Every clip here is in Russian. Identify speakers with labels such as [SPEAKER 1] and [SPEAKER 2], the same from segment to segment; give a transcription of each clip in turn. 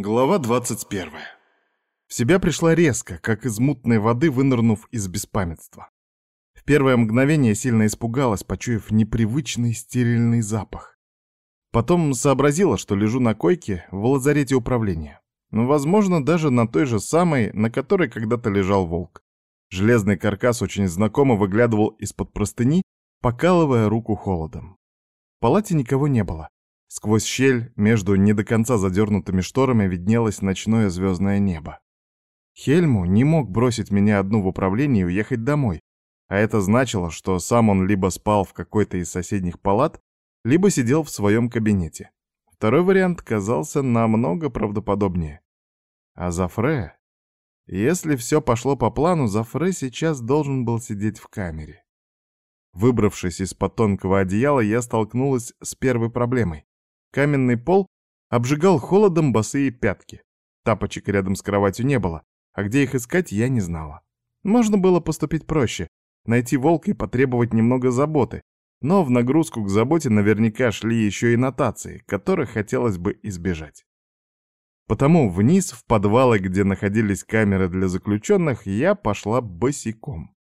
[SPEAKER 1] Глава 21. В себя пришла резко, как из мутной воды, вынырнув из беспамятства. В первое мгновение сильно испугалась, почуяв непривычный стерильный запах. Потом сообразила, что лежу на койке в лазарете управления. Ну, возможно, даже на той же самой, на которой когда-то лежал волк. Железный каркас очень знакомо выглядывал из-под простыни, покалывая руку холодом. В палате никого не было. Сквозь щель между не до конца задернутыми шторами виднелось ночное звездное небо. Хельму не мог бросить меня одну в управлении и уехать домой, а это значило, что сам он либо спал в какой-то из соседних палат, либо сидел в своем кабинете. Второй вариант казался намного правдоподобнее. А Зафре... Если все пошло по плану, Зафре сейчас должен был сидеть в камере. Выбравшись из-под тонкого одеяла, я столкнулась с первой проблемой. Каменный пол обжигал холодом босые пятки. Тапочек рядом с кроватью не было, а где их искать, я не знала. Можно было поступить проще, найти волка и потребовать немного заботы, но в нагрузку к заботе наверняка шли еще и нотации, которых хотелось бы избежать. Потому вниз, в подвалы, где находились камеры для заключенных, я пошла босиком.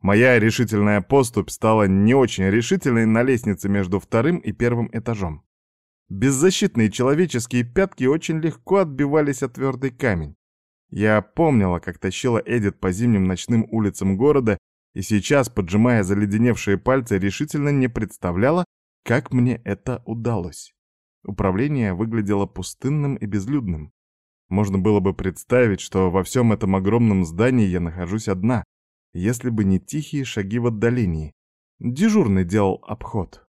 [SPEAKER 1] Моя решительная поступь стала не очень решительной на лестнице между вторым и первым этажом. Беззащитные человеческие пятки очень легко отбивались от твердый камень. Я помнила, как тащила Эдит по зимним ночным улицам города, и сейчас, поджимая заледеневшие пальцы, решительно не представляла, как мне это удалось. Управление выглядело пустынным и безлюдным. Можно было бы представить, что во всем этом огромном здании я нахожусь одна, если бы не тихие шаги в отдалении. Дежурный делал обход.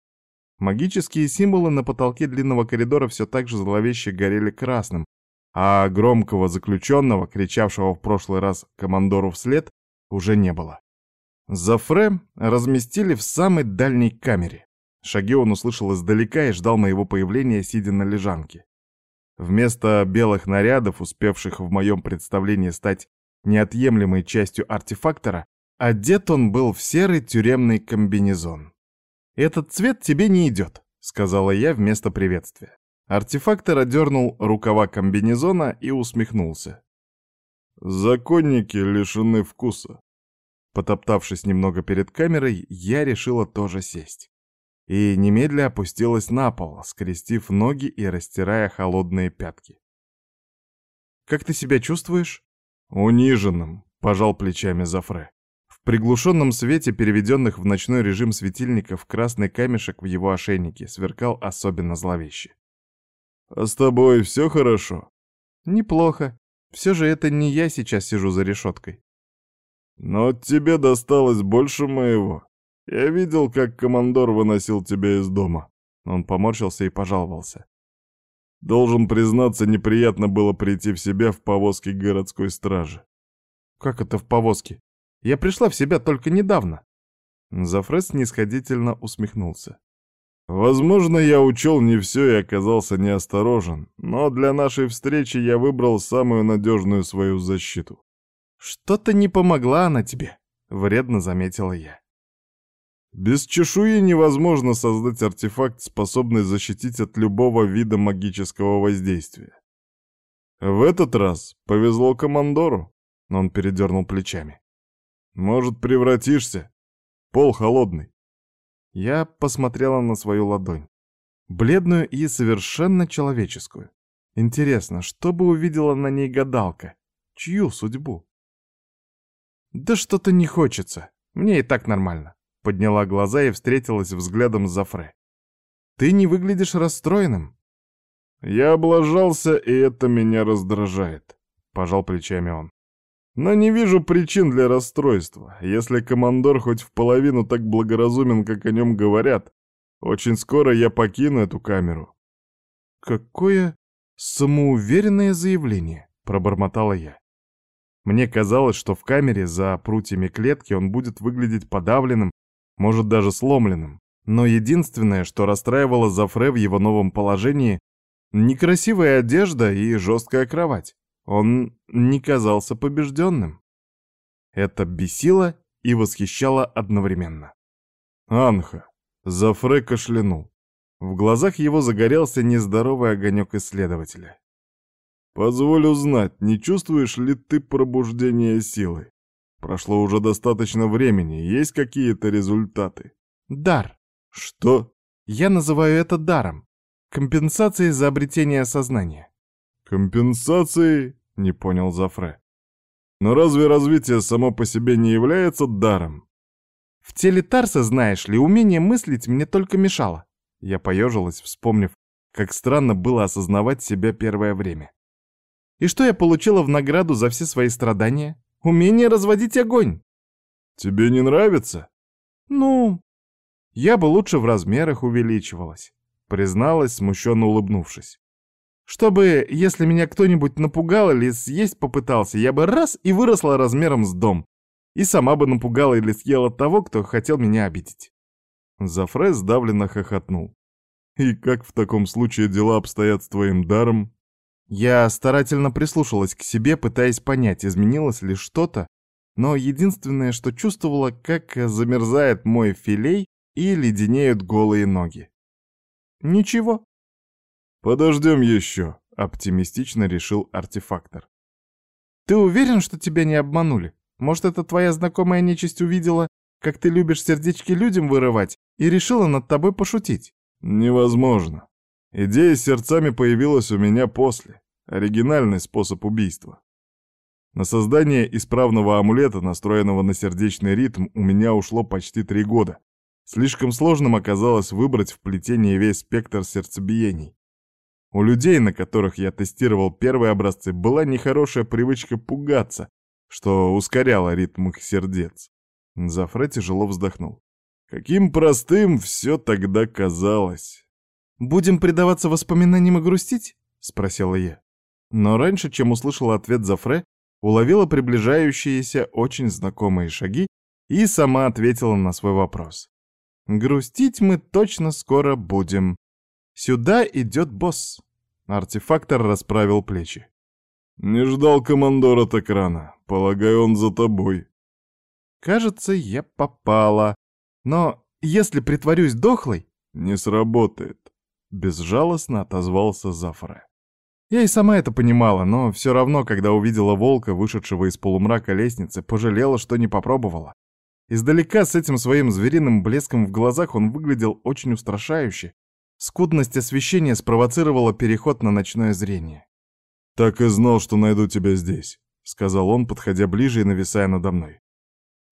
[SPEAKER 1] Магические символы на потолке длинного коридора все так же зловеще горели красным, а громкого заключенного, кричавшего в прошлый раз командору вслед, уже не было. Зафре разместили в самой дальней камере. Шаги он услышал издалека и ждал моего появления, сидя на лежанке. Вместо белых нарядов, успевших в моем представлении стать неотъемлемой частью артефактора, одет он был в серый тюремный комбинезон. «Этот цвет тебе не идет», — сказала я вместо приветствия. Артефактор одернул рукава комбинезона и усмехнулся. «Законники лишены вкуса». Потоптавшись немного перед камерой, я решила тоже сесть. И немедля опустилась на пол, скрестив ноги и растирая холодные пятки. «Как ты себя чувствуешь?» «Униженным», — пожал плечами Зафре приглушенном свете переведенных в ночной режим светильников красный камешек в его ошейнике сверкал особенно зловеще. «А с тобой все хорошо?» «Неплохо. Все же это не я сейчас сижу за решеткой». «Но тебе досталось больше моего. Я видел, как командор выносил тебя из дома». Он поморщился и пожаловался. «Должен признаться, неприятно было прийти в себя в повозке городской стражи». «Как это в повозке?» Я пришла в себя только недавно». Зафрес снисходительно усмехнулся. «Возможно, я учел не все и оказался неосторожен, но для нашей встречи я выбрал самую надежную свою защиту». «Что-то не помогла она тебе», — вредно заметила я. Без чешуи невозможно создать артефакт, способный защитить от любого вида магического воздействия. В этот раз повезло командору, он передернул плечами. Может, превратишься? Пол холодный. Я посмотрела на свою ладонь. Бледную и совершенно человеческую. Интересно, что бы увидела на ней гадалка? Чью судьбу? Да что-то не хочется. Мне и так нормально. Подняла глаза и встретилась взглядом с Зафре. Ты не выглядишь расстроенным. Я облажался, и это меня раздражает. Пожал плечами он. Но не вижу причин для расстройства. Если командор хоть в половину так благоразумен, как о нем говорят, очень скоро я покину эту камеру. Какое самоуверенное заявление, пробормотала я. Мне казалось, что в камере за прутьями клетки он будет выглядеть подавленным, может даже сломленным. Но единственное, что расстраивало Зафре в его новом положении, некрасивая одежда и жесткая кровать. Он не казался побежденным. Это бесило и восхищало одновременно. «Анха!» — Зафре кашлянул. В глазах его загорелся нездоровый огонек исследователя.
[SPEAKER 2] Позволь узнать, не чувствуешь ли ты пробуждение силы? Прошло уже достаточно времени, есть какие-то результаты?
[SPEAKER 1] Дар.
[SPEAKER 2] Что?
[SPEAKER 1] Я называю это даром. Компенсацией за обретение сознания.
[SPEAKER 2] Компенсацией? Не понял Зафре. Но разве развитие само по себе не является даром?
[SPEAKER 1] В теле Тарса, знаешь ли, умение мыслить мне только мешало. Я поежилась, вспомнив, как странно было осознавать себя первое время. И что я получила в награду за все свои страдания? Умение разводить огонь.
[SPEAKER 2] Тебе не нравится?
[SPEAKER 1] Ну, я бы лучше в размерах увеличивалась, призналась, смущенно улыбнувшись. Чтобы, если меня кто-нибудь напугал или съесть попытался, я бы раз и выросла размером с дом. И сама бы напугала или съела того, кто хотел меня обидеть.
[SPEAKER 2] Зафре сдавленно хохотнул. «И как в таком случае дела обстоят с твоим даром?»
[SPEAKER 1] Я старательно прислушалась к себе, пытаясь понять, изменилось ли что-то, но единственное, что чувствовала, как замерзает мой филей и леденеют голые ноги. Ничего.
[SPEAKER 2] «Подождем еще», — оптимистично решил артефактор.
[SPEAKER 1] «Ты уверен, что тебя не обманули? Может, это твоя знакомая нечисть увидела, как ты любишь сердечки людям вырывать, и решила над тобой пошутить?»
[SPEAKER 2] «Невозможно. Идея с сердцами появилась у меня после. Оригинальный способ убийства. На создание исправного амулета, настроенного на сердечный ритм, у меня ушло почти три года. Слишком сложным оказалось выбрать в плетении весь спектр сердцебиений. У людей, на которых я тестировал первые образцы, была нехорошая привычка пугаться, что ускоряло ритм их сердец. Зафре тяжело вздохнул. Каким простым все тогда казалось.
[SPEAKER 1] «Будем предаваться воспоминаниям и грустить?» — спросила я. Но раньше, чем услышала ответ Зафре, уловила приближающиеся очень знакомые шаги и сама ответила на свой вопрос. «Грустить мы точно скоро будем. Сюда идет босс». Артефактор расправил плечи.
[SPEAKER 2] «Не ждал командора так рано. Полагаю, он за тобой».
[SPEAKER 1] «Кажется, я попала. Но если притворюсь дохлой...»
[SPEAKER 2] «Не сработает», — безжалостно отозвался Зафре.
[SPEAKER 1] Я и сама это понимала, но все равно, когда увидела волка, вышедшего из полумрака лестницы, пожалела, что не попробовала. Издалека с этим своим звериным блеском в глазах он выглядел очень устрашающе, Скудность освещения спровоцировала переход на ночное зрение.
[SPEAKER 2] «Так и знал, что найду тебя здесь», — сказал он, подходя ближе и нависая надо мной.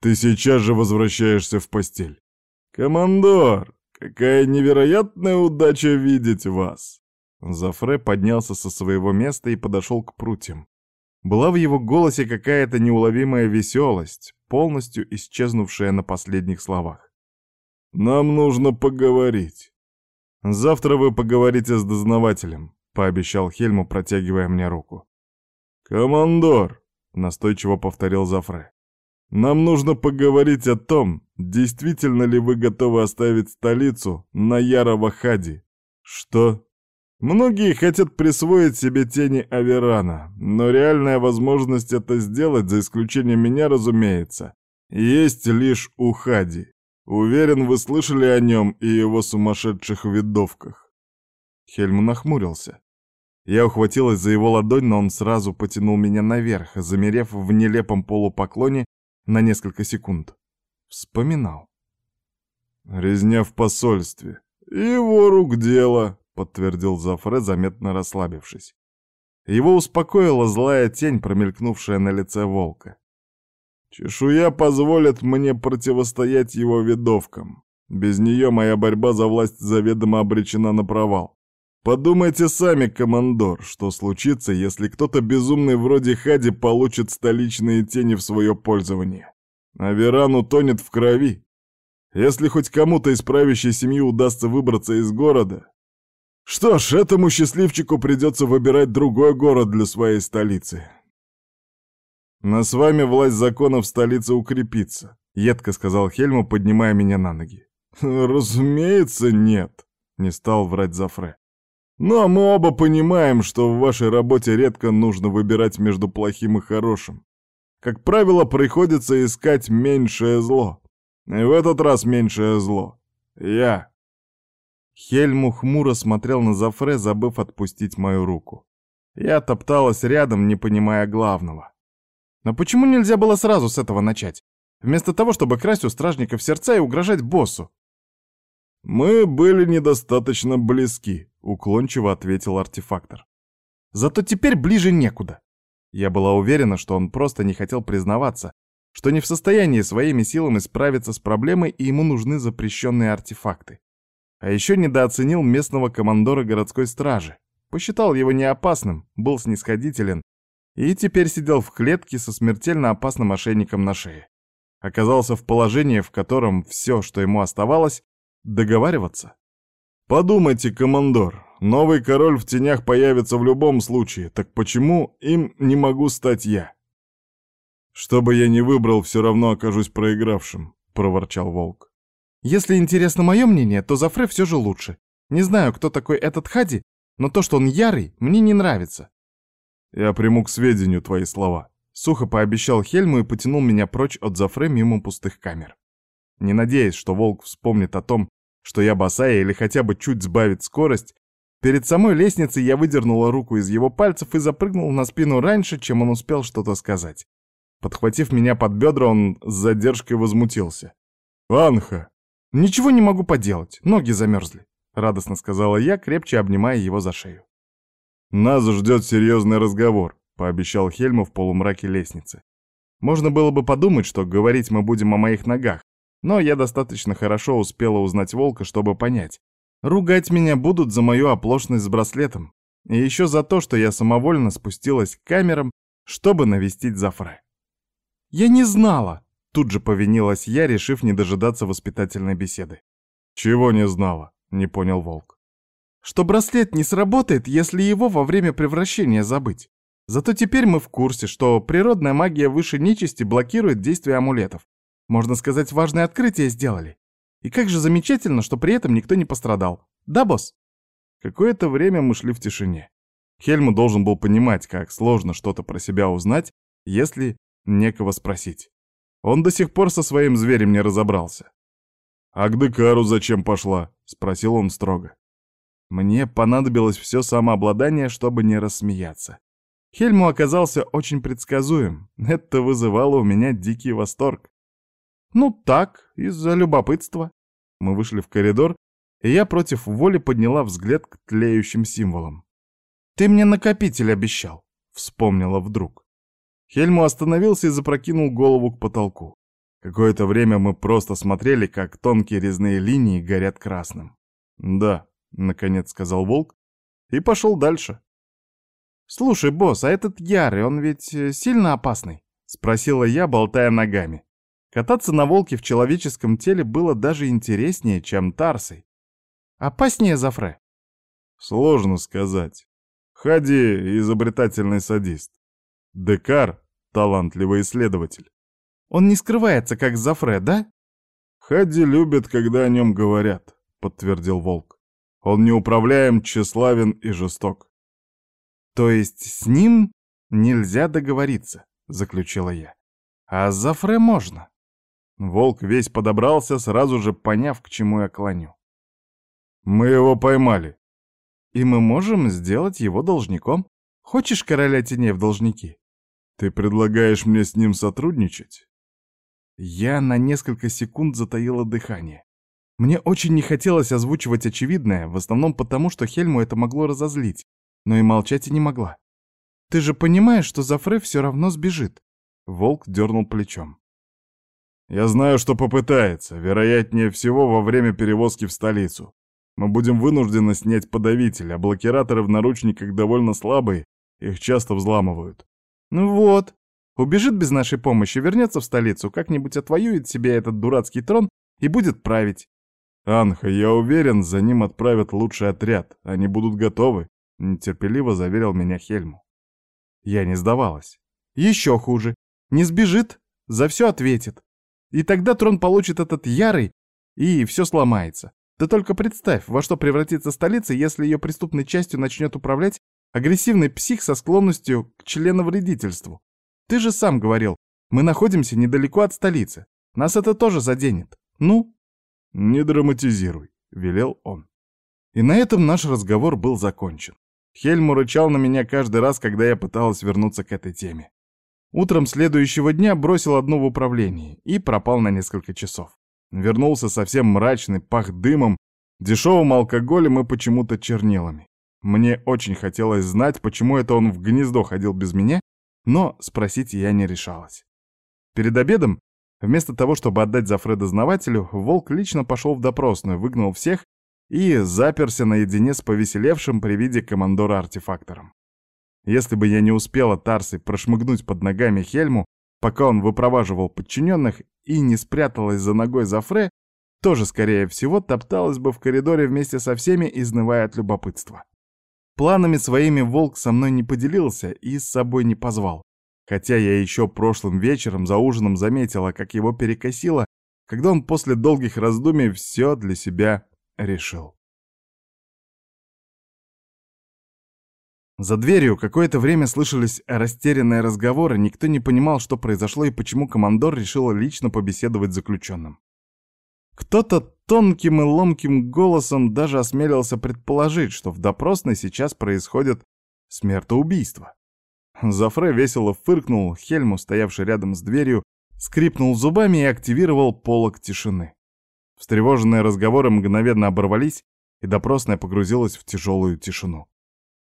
[SPEAKER 2] «Ты сейчас же возвращаешься в постель». «Командор, какая невероятная удача видеть вас!» Зафре поднялся со своего места и подошел к прутьям. Была в его голосе какая-то неуловимая веселость, полностью исчезнувшая на последних словах. «Нам нужно поговорить». «Завтра вы поговорите с дознавателем», — пообещал Хельму, протягивая мне руку. «Командор», — настойчиво повторил Зафре, — «нам нужно поговорить о том, действительно ли вы готовы оставить столицу на Ярова-Хади». «Что?» Многие хотят присвоить себе тени Аверана, но реальная возможность это сделать, за исключением меня, разумеется, есть лишь у Хади. Уверен, вы слышали о нем и его сумасшедших видовках. Хельм нахмурился. Я ухватилась за его ладонь, но он сразу потянул меня наверх, замерев в нелепом полупоклоне на несколько секунд. Вспоминал. «Резня в посольстве. Его рук дело», — подтвердил Зафре, заметно расслабившись. Его успокоила злая тень, промелькнувшая на лице волка. Чешуя позволит мне противостоять его видовкам. Без нее моя борьба за власть заведомо обречена на провал. Подумайте сами, командор, что случится, если кто-то безумный вроде Хади получит столичные тени в свое пользование. А Веран утонет в крови. Если хоть кому-то из правящей семьи удастся выбраться из города... Что ж, этому счастливчику придется выбирать другой город для своей столицы. «Но с вами власть закона в столице укрепится», — едко сказал Хельму, поднимая меня на ноги. «Разумеется, нет», — не стал врать Зафре. «Но мы оба понимаем, что в вашей работе редко нужно выбирать между плохим и хорошим. Как правило, приходится искать меньшее зло. И в этот раз меньшее зло. Я». Хельму хмуро смотрел на Зафре, забыв отпустить мою руку.
[SPEAKER 1] Я топталась рядом, не понимая главного. Но почему нельзя было сразу с этого начать? Вместо того, чтобы красть у стражников сердца и угрожать боссу.
[SPEAKER 2] «Мы были недостаточно близки», — уклончиво ответил артефактор.
[SPEAKER 1] «Зато теперь ближе некуда». Я была уверена, что он просто не хотел признаваться, что не в состоянии своими силами справиться с проблемой и ему нужны запрещенные артефакты. А еще недооценил местного командора городской стражи, посчитал его неопасным, был снисходителен и теперь сидел в клетке со смертельно опасным ошейником на шее. Оказался в положении, в котором все, что ему оставалось, договариваться. Подумайте, командор, новый король в тенях появится в любом случае, так почему им не могу стать я? Что бы я ни выбрал, все равно окажусь проигравшим, проворчал волк. Если интересно мое мнение, то Зафре все же лучше. Не знаю, кто такой этот Хади, но то, что он ярый, мне не нравится.
[SPEAKER 2] Я приму к сведению твои слова. Сухо пообещал Хельму и потянул меня прочь от Зафре мимо пустых камер. Не надеясь, что волк вспомнит о том, что я босая или хотя бы чуть сбавит скорость, перед самой лестницей я выдернула руку из его пальцев и запрыгнул на спину раньше, чем он успел что-то сказать. Подхватив меня под бедра, он с задержкой возмутился. «Анха!» «Ничего не могу поделать, ноги замерзли», — радостно сказала я, крепче обнимая его за шею. «Нас ждет серьезный разговор», — пообещал Хельму в полумраке лестницы.
[SPEAKER 1] Можно было бы подумать, что говорить мы будем о моих ногах, но я достаточно хорошо успела узнать волка, чтобы понять. Ругать меня будут за мою оплошность с браслетом, и еще за то, что я самовольно спустилась к камерам, чтобы навестить Зафре. «Я не знала!» — тут же повинилась я, решив не дожидаться воспитательной беседы.
[SPEAKER 2] «Чего не знала?» — не понял волк
[SPEAKER 1] что браслет не сработает, если его во время превращения забыть. Зато теперь мы в курсе, что природная магия выше нечисти блокирует действие амулетов. Можно сказать, важное открытие сделали. И как же замечательно, что при этом никто не пострадал. Да, босс?
[SPEAKER 2] Какое-то время мы шли в тишине. Хельму должен был понимать, как сложно что-то про себя узнать, если некого спросить. Он до сих пор со своим зверем не разобрался. «А к Декару зачем пошла?» — спросил он строго.
[SPEAKER 1] Мне понадобилось все самообладание, чтобы не рассмеяться. Хельму оказался очень предсказуем. Это вызывало у меня дикий восторг. Ну так, из-за любопытства. Мы вышли в коридор, и я против воли подняла взгляд к тлеющим символам. «Ты мне накопитель обещал», — вспомнила вдруг. Хельму остановился и запрокинул голову к потолку. Какое-то время мы просто смотрели, как тонкие резные линии горят красным.
[SPEAKER 2] «Да», — наконец сказал волк и пошел дальше.
[SPEAKER 1] «Слушай, босс, а этот Ярый, он ведь э, сильно опасный?» — спросила я, болтая ногами. Кататься на волке в человеческом теле было даже интереснее, чем тарсой. Опаснее Зафре?
[SPEAKER 2] Сложно сказать. Хади — изобретательный садист. Декар — талантливый исследователь.
[SPEAKER 1] Он не скрывается, как Зафре, да?
[SPEAKER 2] Хади любит, когда о нем говорят, — подтвердил волк. Он неуправляем, тщеславен и жесток.
[SPEAKER 1] То есть с ним нельзя договориться, заключила я. А с Зафре можно. Волк весь подобрался, сразу же поняв, к чему я клоню.
[SPEAKER 2] Мы его поймали.
[SPEAKER 1] И мы можем сделать его должником. Хочешь короля теней в должники?
[SPEAKER 2] Ты предлагаешь мне с ним сотрудничать?
[SPEAKER 1] Я на несколько секунд затаила дыхание. Мне очень не хотелось озвучивать очевидное, в основном потому, что Хельму это могло разозлить, но и молчать и не могла. «Ты же понимаешь, что Зафре все равно сбежит?» Волк дернул плечом.
[SPEAKER 2] «Я знаю, что попытается, вероятнее всего, во время перевозки в столицу. Мы будем вынуждены снять подавитель, а блокираторы в наручниках довольно слабые, их часто взламывают».
[SPEAKER 1] «Ну вот, убежит без нашей помощи, вернется в столицу, как-нибудь отвоюет себе этот дурацкий трон и будет править.
[SPEAKER 2] «Анха, я уверен, за ним отправят лучший отряд. Они будут готовы», — нетерпеливо заверил меня Хельму.
[SPEAKER 1] Я не сдавалась. Еще хуже. Не сбежит, за все ответит. И тогда трон получит этот ярый, и все сломается. Ты только представь, во что превратится столица, если ее преступной частью начнет управлять агрессивный псих со склонностью к членовредительству. Ты же сам говорил, мы находимся недалеко от столицы. Нас это тоже заденет. Ну,
[SPEAKER 2] «Не драматизируй», — велел он.
[SPEAKER 1] И на этом наш разговор был закончен. Хельму рычал на меня каждый раз, когда я пыталась вернуться к этой теме. Утром следующего дня бросил одну в управлении и пропал на несколько часов. Вернулся совсем мрачный, пах дымом, дешевым алкоголем и почему-то чернилами. Мне очень хотелось знать, почему это он в гнездо ходил без меня, но спросить я не решалась. Перед обедом, вместо того, чтобы отдать Зафре дознавателю, Волк лично пошел в допросную, выгнал всех и заперся наедине с повеселевшим при виде командора-артефактором. Если бы я не успела Тарсы прошмыгнуть под ногами Хельму, пока он выпроваживал подчиненных и не спряталась за ногой Зафре, тоже, скорее всего, топталась бы в коридоре вместе со всеми, изнывая от любопытства. Планами своими Волк со мной не поделился и с собой не позвал. Хотя я еще прошлым вечером за ужином заметила, как его перекосило, когда он после долгих раздумий все для себя решил. За дверью какое-то время слышались растерянные разговоры, никто не понимал, что произошло и почему командор решил лично побеседовать с заключенным. Кто-то тонким и ломким голосом даже осмелился предположить, что в допросной сейчас происходит смертоубийство. Зафре весело фыркнул, Хельму, стоявший рядом с дверью, скрипнул зубами и активировал полог тишины. Встревоженные разговоры мгновенно оборвались, и допросная погрузилась в тяжелую тишину.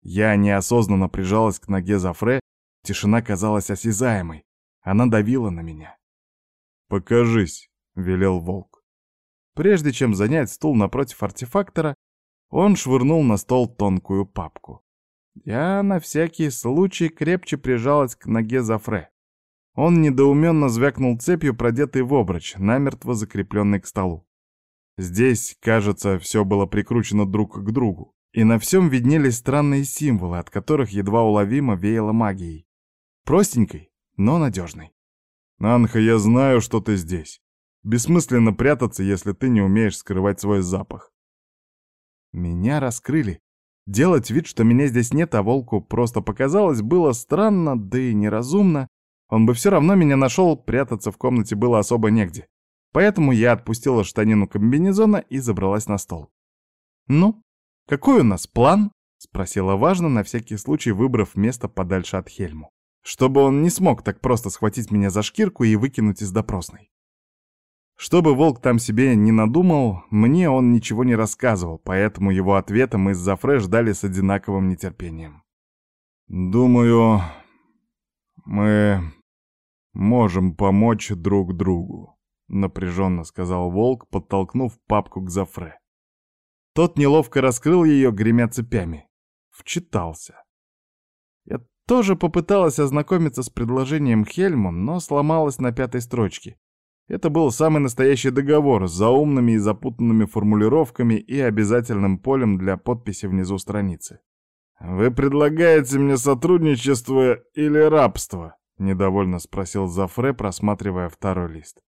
[SPEAKER 1] Я неосознанно прижалась к ноге Зафре, тишина казалась осязаемой, она давила на меня.
[SPEAKER 2] «Покажись», — велел волк.
[SPEAKER 1] Прежде чем занять стул напротив артефактора, он швырнул на стол тонкую папку. Я на всякий случай крепче прижалась к ноге Зафре. Он недоуменно звякнул цепью, продетой в обруч, намертво закрепленной к столу. Здесь, кажется, все было прикручено друг к другу, и на всем виднелись странные символы, от которых едва уловимо веяло магией. Простенькой, но надежной.
[SPEAKER 2] «Анха, я знаю, что ты здесь. Бессмысленно прятаться, если ты не умеешь скрывать свой запах.
[SPEAKER 1] Меня раскрыли. Делать вид, что меня здесь нет, а волку просто показалось, было странно, да и неразумно. Он бы все равно меня нашел, прятаться в комнате было особо негде. Поэтому я отпустила штанину комбинезона и забралась на стол. «Ну, какой у нас план?» — спросила важно, на всякий случай выбрав место подальше от Хельму. Чтобы он не смог так просто схватить меня за шкирку и выкинуть из допросной. Что бы волк там себе не надумал, мне он ничего не рассказывал, поэтому его ответа мы с Зафре ждали с одинаковым нетерпением.
[SPEAKER 2] «Думаю, мы можем помочь друг другу», — напряженно сказал волк, подтолкнув папку к Зафре.
[SPEAKER 1] Тот неловко раскрыл ее, гремя цепями. Вчитался. Я тоже попыталась ознакомиться с предложением Хельму, но сломалась на пятой строчке. Это был самый настоящий договор с заумными и запутанными формулировками и обязательным полем для подписи внизу страницы.
[SPEAKER 2] «Вы предлагаете мне сотрудничество или рабство?» — недовольно спросил Зафре, просматривая второй лист.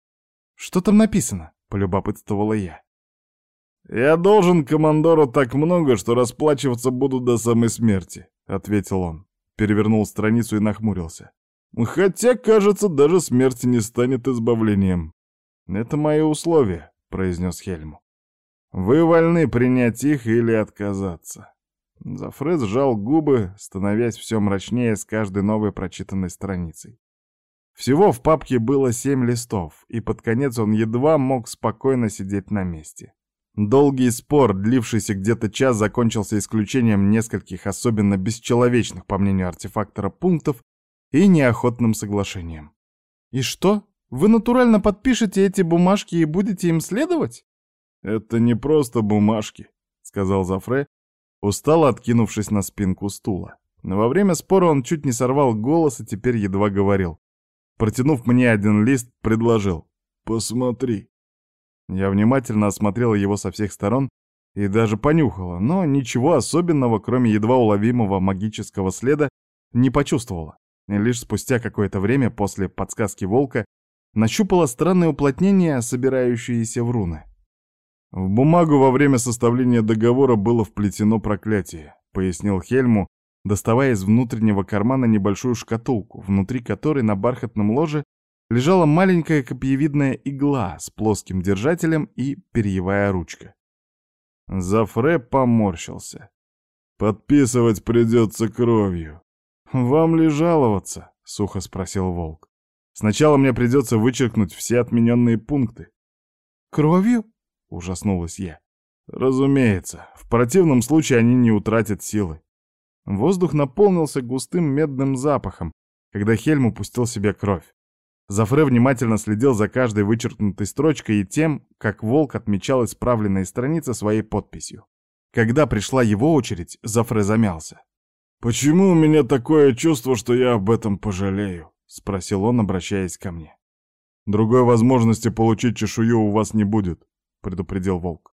[SPEAKER 1] «Что там написано?» — полюбопытствовала я.
[SPEAKER 2] «Я должен командору так много, что расплачиваться буду до самой смерти», — ответил он. Перевернул страницу и нахмурился. Хотя, кажется, даже смерть не станет избавлением.
[SPEAKER 1] Это мои условия, произнес Хельму.
[SPEAKER 2] Вы вольны принять их или отказаться.
[SPEAKER 1] Зафред сжал губы, становясь все мрачнее с каждой новой прочитанной страницей. Всего в папке было семь листов, и под конец он едва мог спокойно сидеть на месте. Долгий спор, длившийся где-то час, закончился исключением нескольких особенно бесчеловечных, по мнению артефактора, пунктов, и неохотным соглашением. «И что? Вы натурально подпишете эти бумажки и будете им следовать?»
[SPEAKER 2] «Это не просто бумажки», — сказал Зафре, устало откинувшись на спинку стула. Но во время спора он чуть не сорвал голос и теперь едва говорил. Протянув мне один лист, предложил. «Посмотри». Я внимательно осмотрела его со всех сторон и даже понюхала, но ничего особенного, кроме едва уловимого магического следа, не почувствовала. Лишь спустя какое-то время после подсказки волка нащупала странное уплотнение, собирающееся в руны. «В бумагу во время составления договора было вплетено проклятие», — пояснил Хельму, доставая из внутреннего кармана небольшую шкатулку, внутри которой на бархатном ложе лежала маленькая копьевидная игла с плоским держателем и перьевая ручка. Зафре поморщился. Подписывать придется кровью.
[SPEAKER 1] «Вам ли жаловаться?» — сухо спросил Волк. «Сначала мне придется вычеркнуть все отмененные пункты». «Кровью?» — ужаснулась я. «Разумеется. В противном случае они не утратят силы». Воздух наполнился густым медным запахом, когда Хельм упустил себе кровь. Зафре внимательно следил за каждой вычеркнутой строчкой и тем, как Волк отмечал исправленные страницы своей подписью. Когда пришла его очередь, Зафре замялся.
[SPEAKER 2] «Почему у меня такое чувство, что я об этом пожалею?» — спросил он, обращаясь ко мне. «Другой возможности получить чешую у вас не будет», — предупредил Волк.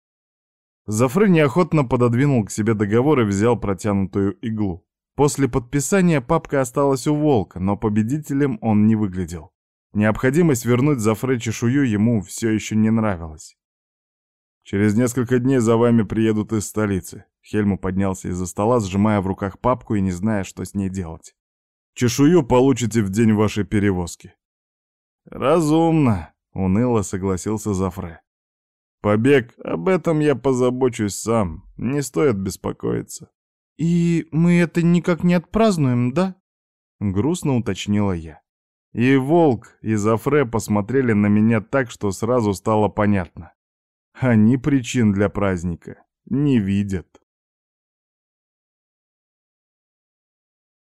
[SPEAKER 1] Зафры неохотно пододвинул к себе договор и взял протянутую иглу. После подписания папка осталась у Волка, но победителем он не выглядел. Необходимость вернуть Зафре чешую ему все еще не нравилась.
[SPEAKER 2] «Через несколько дней за вами приедут из столицы». Хельму поднялся из-за стола, сжимая в руках папку и не зная, что с ней делать. «Чешую получите в день вашей перевозки».
[SPEAKER 1] «Разумно», — уныло согласился Зафре. «Побег, об этом я позабочусь сам, не стоит беспокоиться». «И мы это никак не отпразднуем, да?» — грустно уточнила я. И Волк, и Зафре посмотрели на меня так, что сразу стало понятно. Они причин для праздника не видят.